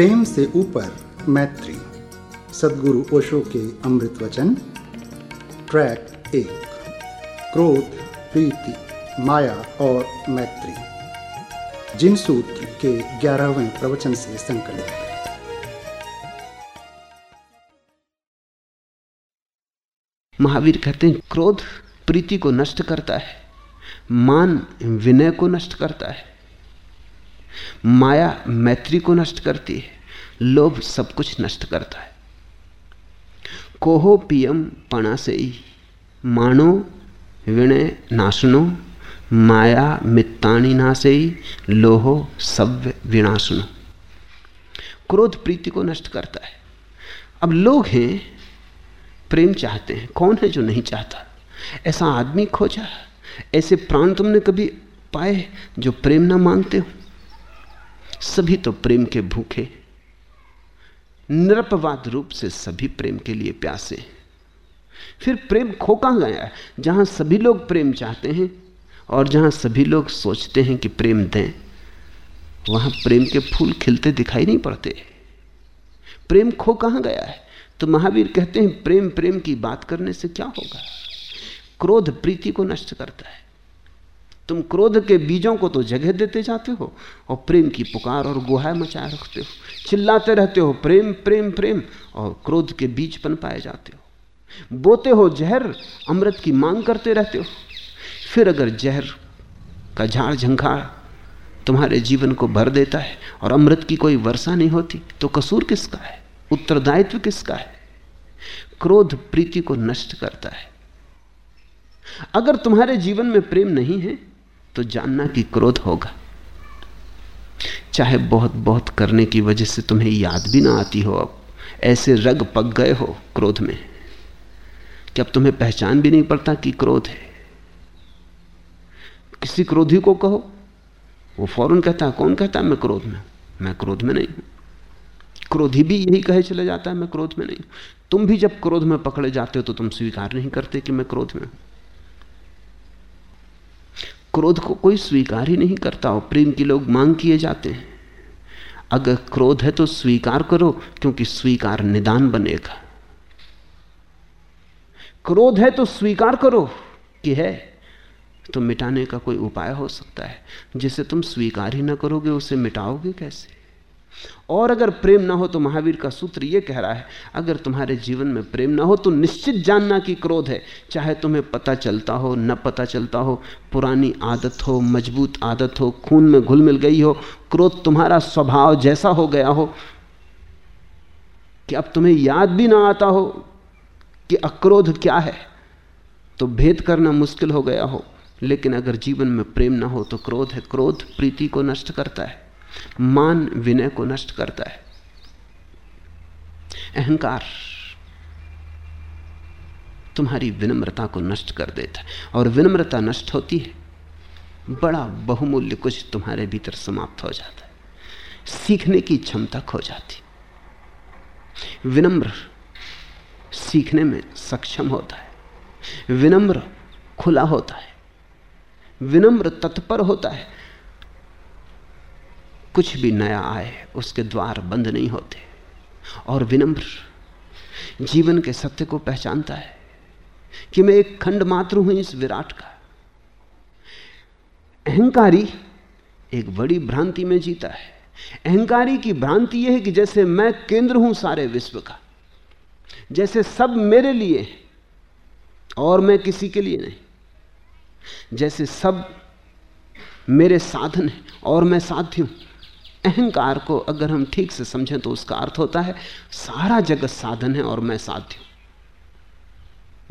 प्रेम से ऊपर मैत्री। सदगुरु ओशो के अमृत वचन। ट्रैक एक। क्रोध, प्रीति, माया और मैत्री। जिन सूत्र के ग्यारहवें प्रवचन से संकलित। महावीर कहते हैं, क्रोध प्रीति को नष्ट करता है। मान विनय को नष्ट करता है। माया मैत्री को नष्ट करती है, लोभ सब कुछ नष्ट करता है। कोहो पियम पणा से ही, मानो विणय नाशनो, माया मित्ताणी नासे लोहो सव्य विनाशनो। क्रोध प्रीति को नष्ट करता है। अब लोग हैं, प्रेम चाहते हैं, कौन है जो नहीं चाहता? ऐसा आदमी खोजा, ऐसे प्राण तुमने कभी पाए जो प्रेम ना मांगते हो? सभी तो प्रेम के भूखे, निरपवाद रूप से सभी प्रेम के लिए प्यासे। फिर प्रेम खो कहाँ गया, जहाँ सभी लोग प्रेम चाहते हैं और जहाँ सभी लोग सोचते हैं कि प्रेम दें, वहाँ प्रेम के फूल खिलते दिखाई नहीं पड़ते। प्रेम खो कहाँ गया है तो महावीर कहते हैं, प्रेम प्रेम की बात करने से क्या होगा? क्रोध प्रीति को नष्ट करता है। तुम क्रोध के बीजों को तो जगह देते जाते हो और प्रेम की पुकार और गुहाय मचाए रखते हो। चिल्लाते रहते हो, प्रेम प्रेम प्रेम और क्रोध के बीज पन पाए जाते हो। बोते हो जहर, अमृत की मांग करते रहते हो। फिर अगर जहर का झाड़ झंखाड़ तुम्हारे जीवन को भर देता है और अमृत की कोई वर्षा नहीं होती तो कसूर किसका है? उत्तरदायित्व किसका है? क्रोध प्रीति को नष्ट करता है। अगर तुम्हारे जीवन में प्रेम नहीं है तो जानना कि क्रोध होगा। चाहे बहुत बहुत करने की वजह से तुम्हें याद भी ना आती हो अब। ऐसे रग पक गए हो क्रोध में। कि अब तुम्हें पहचान भी नहीं पड़ता कि क्रोध है। किसी क्रोधी को कहो, वो फ़ौरन कहता है कौन कहता है मैं क्रोध में? मैं क्रोध में नहीं हूँ। क्रोधी भी यही कहे चले जाता है, मैं क्रोध में नहीं तुम भी जब क्रोध में पकड़े जाते हो तो तुम स्वीकार नहीं करते कि मैं क्रोध में हूँ। क्रोध को कोई स्वीकार ही नहीं करता और प्रेम की लोग मांग किए जाते हैं। अगर क्रोध है तो स्वीकार करो, क्योंकि स्वीकार निदान बनेगा। क्रोध है तो स्वीकार करो कि है तो मिटाने का कोई उपाय हो सकता है। जिसे तुम स्वीकार ही ना करोगे, उसे मिटाओगे कैसे? और अगर प्रेम ना हो तो महावीर का सूत्र यह कह रहा है, अगर तुम्हारे जीवन में प्रेम ना हो तो निश्चित जानना कि क्रोध है। चाहे तुम्हें पता चलता हो, न पता चलता हो, पुरानी आदत हो, मज़बूत आदत हो, खून में घुल मिल गई हो, क्रोध तुम्हारा स्वभाव जैसा हो गया हो कि अब तुम्हें याद भी ना आता हो कि अक्रोध क्या है तो भेद करना मुश्किल हो गया हो। लेकिन अगर जीवन में प्रेम ना हो तो क्रोध है, क्रोध प्रीति को नष्ट करता है। मान विनय को नष्ट करता है। अहंकार तुम्हारी विनम्रता को नष्ट कर देता है और विनम्रता नष्ट होती है, बड़ा बहुमूल्य कुछ तुम्हारे भीतर समाप्त हो जाता है। सीखने की क्षमता खो जाती विनम्र सीखने में सक्षम होता है। विनम्र खुला होता है। विनम्र तत्पर होता है। कुछ भी नया आए, उसके द्वार बंद नहीं होते। और विनम्र, जीवन के सत्य को पहचानता है कि मैं एक खंड मात्र हूँ इस विराट का। अहंकारी एक बड़ी भ्रांति में जीता है। अहंकारी की भ्रांति यह है कि जैसे मैं केंद्र हूँ सारे विश्व का, जैसे सब मेरे लिए और मैं किसी के लिए नहीं, जैसे सब मेरे साधन है और मैं साध्य हूँ अहंकार को अगर हम ठीक से समझें तो उसका अर्थ होता है, सारा जगत साधन है और मैं साध्य हूँ।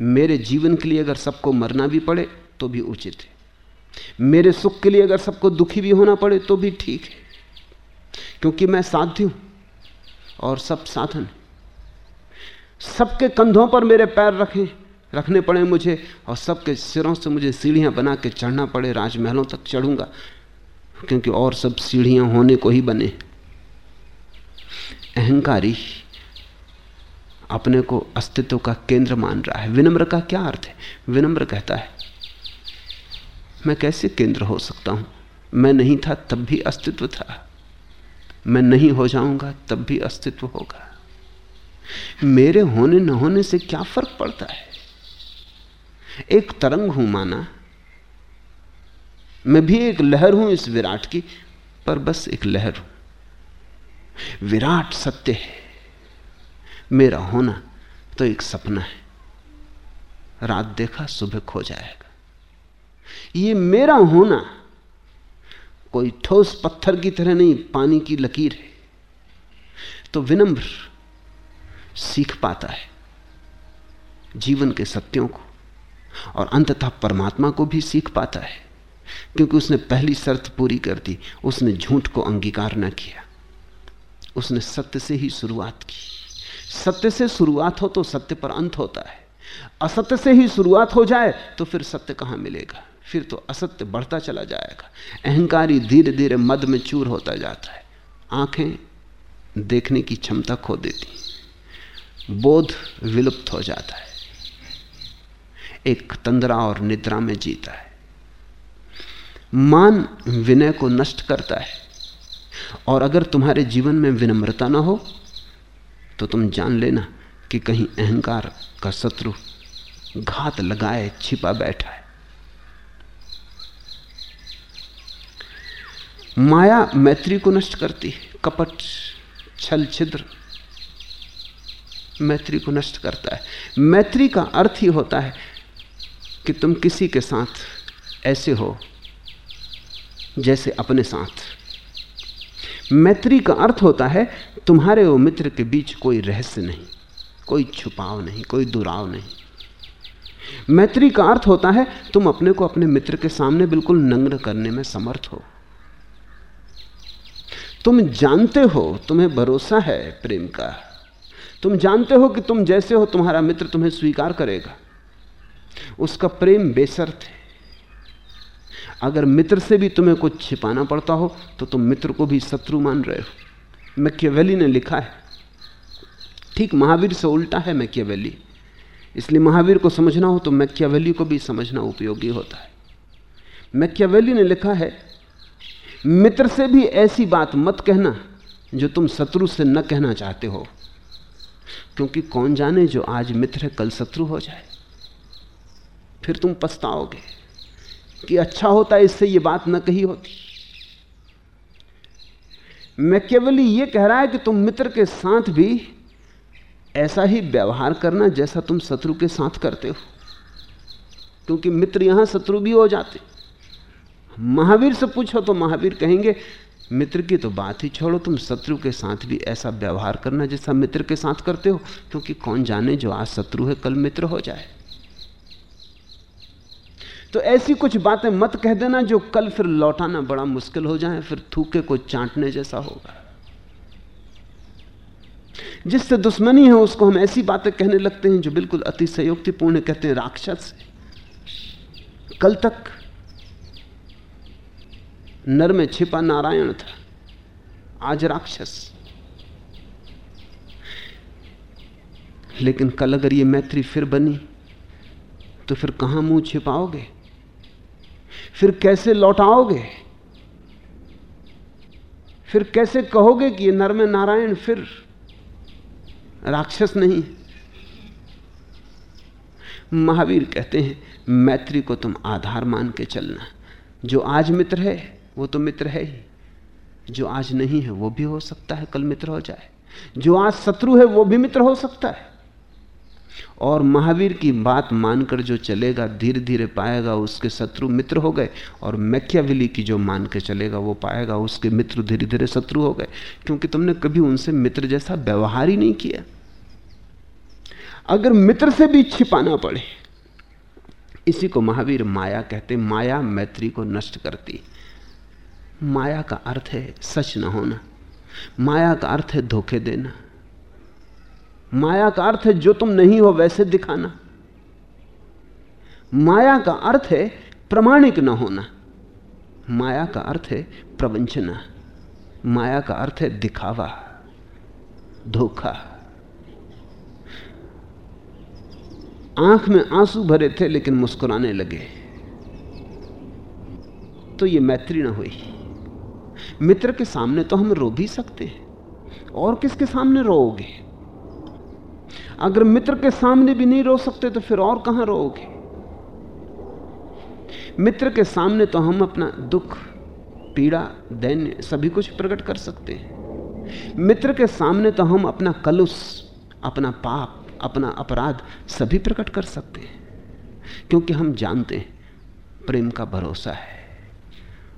मेरे जीवन के लिए अगर सबको मरना भी पड़े तो भी उचित है। मेरे सुख के लिए अगर सबको दुखी भी होना पड़े तो भी ठीक है। क्योंकि मैं साध्य हूँ और सब साधन सबके कंधों पर मेरे पैर रखें, रखने पड़े मुझे और सबके सिरों से मुझे सीढ़ियाँ बना के चढ़ना पड़े, राजमहलों तक चढ़ूँगा। क्योंकि और सब सीढ़ियाँ होने को ही बने। अहंकारी अपने को अस्तित्व का केंद्र मान रहा है। विनम्र का क्या अर्थ है? विनम्र कहता है, मैं कैसे केंद्र हो सकता हूँ? मैं नहीं था, तब भी अस्तित्व था। मैं नहीं हो जाऊँगा, तब भी अस्तित्व होगा। मेरे होने न होने से क्या फ़र्क पड़ता है? एक तरंग हूँ माना मैं भी एक लहर हूँ इस विराट की, पर बस एक लहर हूँ। विराट सत्य है। मेरा होना तो एक सपना है। रात देखा, सुबह खो जाएगा। ये मेरा होना कोई ठोस पत्थर की तरह नहीं, पानी की लकीर है। तो विनम्र सीख पाता है जीवन के सत्यों को, और अंततः परमात्मा को भी सीख पाता है। क्योंकि उसने पहली शर्त पूरी कर दी। उसने झूठ को अंगीकार न किया। उसने सत्य से ही शुरुआत की। सत्य से शुरुआत हो तो सत्य पर अंत होता है। असत्य से ही शुरुआत हो जाए तो फिर सत्य कहाँ मिलेगा? फिर तो असत्य बढ़ता चला जाएगा। अहंकारी धीरे धीरे मद में चूर होता जाता है। आँखें देखने की क्षमता खो देती बोध विलुप्त हो जाता है। एक तंद्रा और निद्रा में जीता है। मान विनय को नष्ट करता है। और अगर तुम्हारे जीवन में विनम्रता ना हो तो तुम जान लेना कि कहीं अहंकार का शत्रु घात लगाए छिपा बैठा है। माया मैत्री को नष्ट करती है, कपट, छल, छिद्र मैत्री को नष्ट करता है। मैत्री का अर्थ ही होता है कि तुम किसी के साथ ऐसे हो जैसे अपने साथ। मैत्री का अर्थ होता है, तुम्हारे और मित्र के बीच कोई रहस्य नहीं, कोई छुपाव नहीं, कोई दुराव नहीं। मैत्री का अर्थ होता है, तुम अपने को अपने मित्र के सामने बिल्कुल नग्न करने में समर्थ हो। तुम जानते हो तुम्हें भरोसा है प्रेम का। तुम जानते हो कि तुम जैसे हो, तुम्हारा मित्र तुम्हें स्वीकार करेगा। उसका प्रेम बेसर है। अगर मित्र से भी तुम्हें कुछ छिपाना पड़ता हो तो तुम मित्र को भी शत्रु मान रहे हो। मैकियावेली ने लिखा है। ठीक महावीर से उल्टा है मैकियावेली। इसलिए महावीर को समझना हो तो मैकियावेली को भी समझना उपयोगी होता है। मैकियावेली ने लिखा है, मित्र से भी ऐसी बात मत कहना जो तुम शत्रु से न कहना चाहते हो। क्योंकि कौन जाने जो आज मित्र है, कल शत्रु हो जाए। फिर तुम पछताओगे। कि अच्छा होता इससे ये बात न कही होती। मैं केवल ये कह रहा है कि तुम मित्र के साथ भी ऐसा ही व्यवहार करना जैसा तुम शत्रु के साथ करते हो। क्योंकि मित्र यहाँ शत्रु भी हो जाते। महावीर से पूछो तो महावीर कहेंगे, मित्र की तो बात ही छोड़ो, तुम शत्रु के साथ भी ऐसा व्यवहार करना जैसा मित्र के साथ करते हो, क्योंकि कौन जाने जो आज शत्रु है, कल मित्र हो जाए। तो ऐसी कुछ बातें मत कह देना जो कल फिर लौटाना बड़ा मुश्किल हो जाए, फिर थूके को चाटने जैसा होगा। जिससे दुश्मनी है, उसको हम ऐसी बातें कहने लगते हैं जो बिल्कुल अति संयुक्तिपूर्ण कहते हैं, राक्षस कल तक नर में छिपा नारायण था, आज राक्षस। लेकिन कल अगर ये मैत्री फिर बनी तो फिर कहाँ मुँह छिपाओगे? फिर कैसे लौटाओगे? फिर कैसे कहोगे कि ये नर में नारायण फिर राक्षस नहीं महावीर कहते हैं, मैत्री को तुम आधार मान के चलना। जो आज मित्र है, वो तो मित्र है ही। जो आज नहीं है, वो भी हो सकता है, कल मित्र हो जाए। जो आज शत्रु है, वो भी मित्र हो सकता है। और महावीर की बात मानकर जो चलेगा धीरे धीरे पाएगा, उसके शत्रु मित्र हो गए और मैकियाविली की जो मान के चलेगा, वो पाएगा, उसके मित्र धीरे धीरे शत्रु हो गए। क्योंकि तुमने कभी उनसे मित्र जैसा व्यवहार ही नहीं किया। अगर मित्र से भी छिपाना पड़े, इसी को महावीर माया कहते माया मैत्री को नष्ट करती। माया का अर्थ है सच न होना। माया का अर्थ है धोखे देना। माया का अर्थ है जो तुम नहीं हो वैसे दिखाना। माया का अर्थ है प्रमाणिक न होना। माया का अर्थ है प्रवंचना। माया का अर्थ है दिखावा, धोखा। आँख में आँसू भरे थे लेकिन मुस्कुराने लगे। तो ये मैत्री ना हुई। मित्र के सामने तो हम रो भी सकते हैं। और किसके सामने रोओगे? अगर मित्र के सामने भी नहीं रो सकते तो फिर और कहाँ रोओगे? मित्र के सामने तो हम अपना दुख, पीड़ा, दैन्य सभी कुछ प्रकट कर सकते हैं। मित्र के सामने तो हम अपना कलुष, अपना पाप, अपना अपराध सभी प्रकट कर सकते हैं। क्योंकि हम जानते हैं, प्रेम का भरोसा है।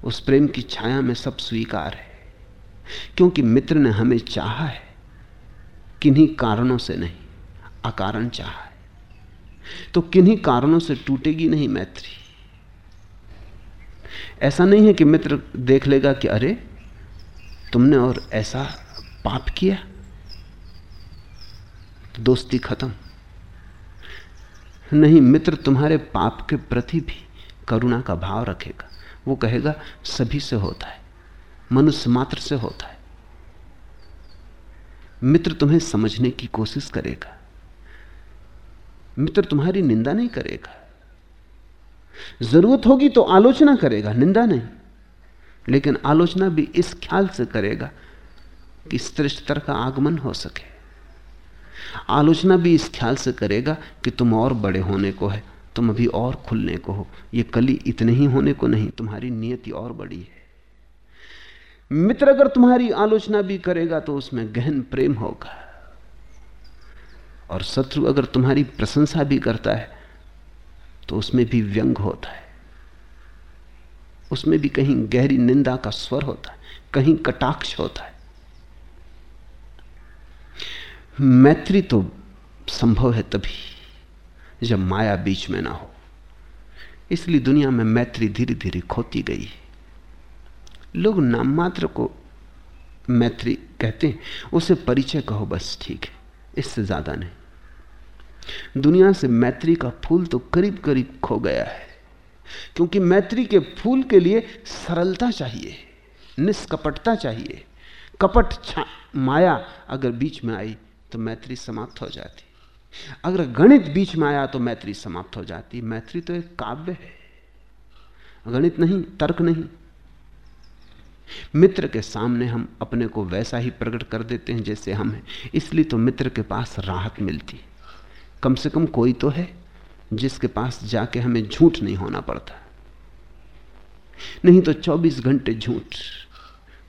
उस प्रेम की छाया में सब स्वीकार है। क्योंकि मित्र ने हमें चाहा है, किन्हीं कारणों से नहीं। अकारण चाह है। तो किन्हीं कारणों से टूटेगी नहीं मैत्री? ऐसा नहीं है कि मित्र देख लेगा कि अरे, तुमने और ऐसा पाप किया? तो दोस्ती खत्म। नहीं, मित्र तुम्हारे पाप के प्रति भी करुणा का भाव रखेगा। वो कहेगा, सभी से होता है, मनुष्य मात्र से होता है। मित्र तुम्हें समझने की कोशिश करेगा। मित्र तुम्हारी निंदा नहीं करेगा। ज़रूरत होगी तो आलोचना करेगा, निंदा नहीं। लेकिन आलोचना भी इस ख्याल से करेगा कि श्रेष्ठतर का आगमन हो सके। आलोचना भी इस ख्याल से करेगा कि तुम और बड़े होने को है, तुम अभी और खुलने को हो। ये कली इतने ही होने को नहीं, तुम्हारी नियति और बड़ी है। मित्र अगर तुम्हारी आलोचना भी करेगा तो उसमें गहन प्रेम होगा। और शत्रु अगर तुम्हारी प्रशंसा भी करता है तो उसमें भी व्यंग होता है। उसमें भी कहीं गहरी निंदा का स्वर होता है, कहीं कटाक्ष होता है। मैत्री तो संभव है तभी, जब माया बीच में ना हो। इसलिए दुनिया में मैत्री धीरे धीरे खोती गई है। लोग नाम मात्र को मैत्री कहते हैं, उसे परिचय कहो बस, ठीक है, इससे ज़्यादा नहीं। दुनिया से मैत्री का फूल तो करीब करीब खो गया है। क्योंकि मैत्री के फूल के लिए सरलता चाहिए, निष्कपटता चाहिए। कपट छा माया अगर बीच में आई तो मैत्री समाप्त हो जाती। अगर गणित बीच में आया तो मैत्री समाप्त हो जाती। मैत्री तो एक काव्य है। गणित नहीं, तर्क नहीं। मित्र के सामने हम अपने को वैसा ही प्रकट कर देते हैं जैसे हम हैं। इसलिए तो मित्र के पास राहत मिलती। कम से कम कोई तो है जिसके पास जाके हमें झूठ नहीं होना पड़ता। नहीं तो 24 घंटे झूठ,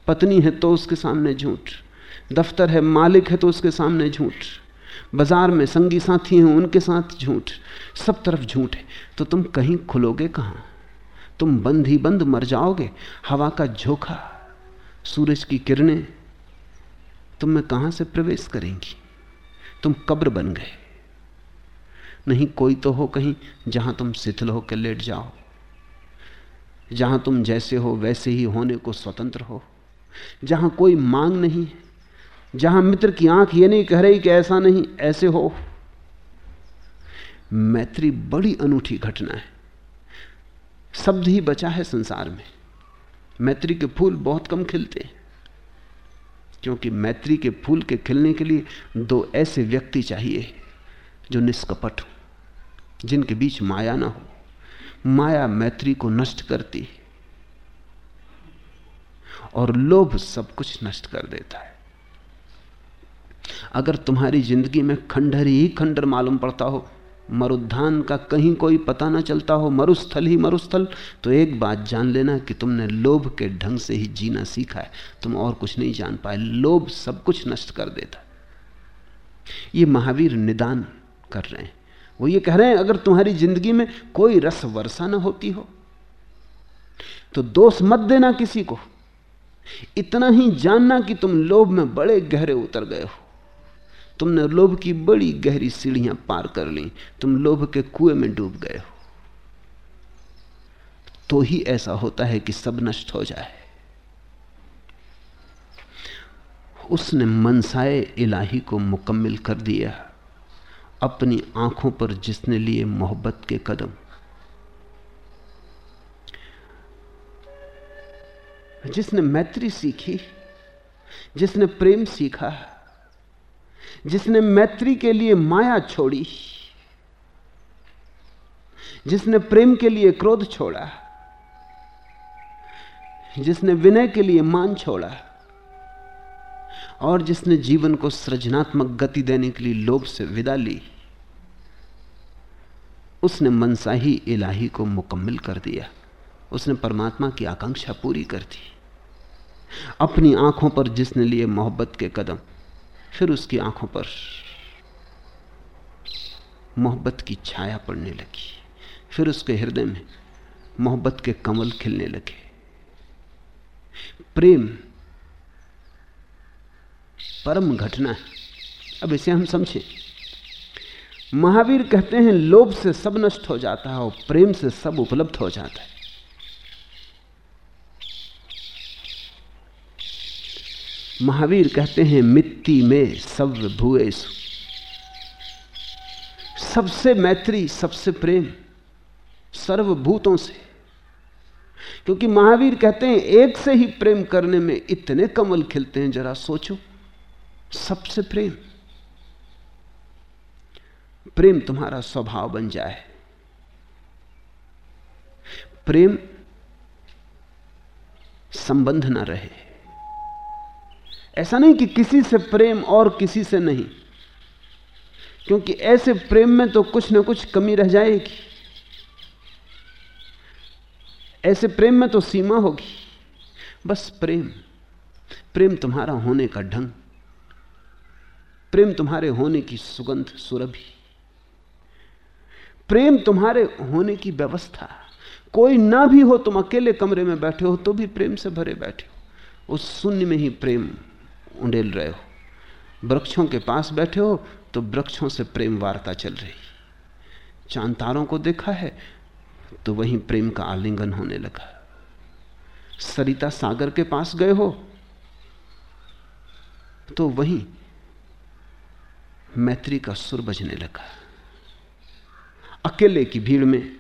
पत्नी है तो उसके सामने झूठ, दफ्तर है मालिक है तो उसके सामने झूठ, बाज़ार में संगी साथी हैं उनके साथ झूठ, सब तरफ़ झूठ है। तो तुम कहीं खुलोगे कहाँ? तुम बंद ही बंद मर जाओगे, हवा का झोंका, सूरज की किरणें। तुम में कहाँ से प्रवेश करेंगी? तुम कब्र बन गए। नहीं, कोई तो हो कहीं जहाँ तुम शिथिल होकर लेट जाओ। जहाँ तुम जैसे हो वैसे ही होने को स्वतंत्र हो। जहाँ कोई मांग नहीं, जहाँ मित्र की आँख ये नहीं कह रही कि ऐसा नहीं, ऐसे हो। मैत्री बड़ी अनूठी घटना है। शब्द ही बचा है संसार में। मैत्री के फूल बहुत कम खिलते हैं, क्योंकि मैत्री के फूल के खिलने के लिए दो ऐसे व्यक्ति चाहिए जो निष्कपट हो। जिनके बीच माया ना हो। माया मैत्री को नष्ट करती है और लोभ सब कुछ नष्ट कर देता है। अगर तुम्हारी ज़िंदगी में खंडहर ही खंडर मालूम पड़ता हो, मरुद्धान का कहीं कोई पता ना चलता हो, मरुस्थल ही मरुस्थल तो एक बात जान लेना कि तुमने लोभ के ढंग से ही जीना सीखा है। तुम और कुछ नहीं जान पाए। लोभ सब कुछ नष्ट कर देता ये महावीर निदान कर रहे हैं। वो ये कह रहे हैं, अगर तुम्हारी ज़िंदगी में कोई रस वर्षा ना होती हो तो दोष मत देना किसी को। इतना ही जानना कि तुम लोभ में बड़े गहरे उतर गए हो। तुमने लोभ की बड़ी गहरी सीढ़ियाँ पार कर ली, तुम लोभ के कुएँ में डूब गए हो। तो ही ऐसा होता है कि सब नष्ट हो जाए। उसने मनसाए इलाही को मुकम्मिल कर दिया। अपनी आँखों पर जिसने लिए मोहब्बत के कदम। जिसने मैत्री सीखी, जिसने प्रेम सीखा, जिसने मैत्री के लिए माया छोड़ी, जिसने प्रेम के लिए क्रोध छोड़ा, जिसने विनय के लिए मान छोड़ा, और जिसने जीवन को सृजनात्मक गति देने के लिए लोभ से विदा ली। उसने मनसा ही इलाही को मुकम्मल कर दिया। उसने परमात्मा की आकांक्षा पूरी कर दी। अपनी आँखों पर जिसने लिए मोहब्बत के कदम, फिर उसकी आँखों पर मोहब्बत की छाया पड़ने लगी। फिर उसके हृदय में मोहब्बत के कमल खिलने लगे। प्रेम परम घटना है। अब इसे हम समझें। महावीर कहते हैं, लोभ से सब नष्ट हो जाता है और प्रेम से सब उपलब्ध हो जाता है। महावीर कहते हैं, मिट्टी में सब भूएसु सबसे मैत्री, सबसे प्रेम, सर्वभूतों से। क्योंकि महावीर कहते हैं, एक से ही प्रेम करने में इतने कमल खिलते हैं, जरा सोचो, सबसे प्रेम। प्रेम तुम्हारा स्वभाव बन जाए। प्रेम संबंध ना रहे। ऐसा नहीं कि किसी से प्रेम और किसी से नहीं, क्योंकि ऐसे प्रेम में तो कुछ ना कुछ कमी रह जाएगी। ऐसे प्रेम में तो सीमा होगी। बस प्रेम प्रेम तुम्हारा होने का ढंग, प्रेम तुम्हारे होने की सुगंध सुरभि। प्रेम तुम्हारे होने की व्यवस्था कोई ना भी हो, तुम अकेले कमरे में बैठे हो तो भी प्रेम से भरे बैठे हो। उस शून्य में ही प्रेम उंडेल रहे हो। वृक्षों के पास बैठे हो तो वृक्षों से प्रेम वार्ता चल रही। चाँद तारों को देखा है तो वहीं प्रेम का आलिंगन होने लगा। सरिता सागर के पास गए हो तो वहीं मैत्री का सुर बजने लगा। अकेले की भीड़ में,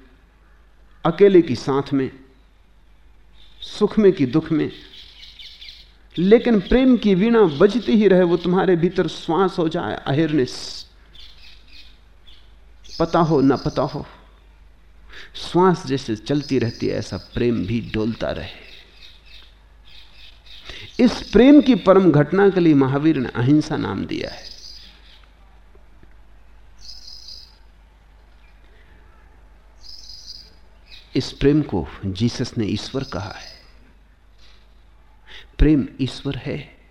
अकेले की साथ में, सुख में की दुख में। लेकिन प्रेम की वीणा बजती ही रहे, वो तुम्हारे भीतर श्वास हो जाए, अहिर्निस। पता हो ना पता हो, श्वास जैसे चलती रहती है, ऐसा प्रेम भी डोलता रहे। इस प्रेम की परम घटना के लिए महावीर ने अहिंसा नाम दिया है। इस प्रेम को जीसस ने ईश्वर कहा है। प्रेम ईश्वर है।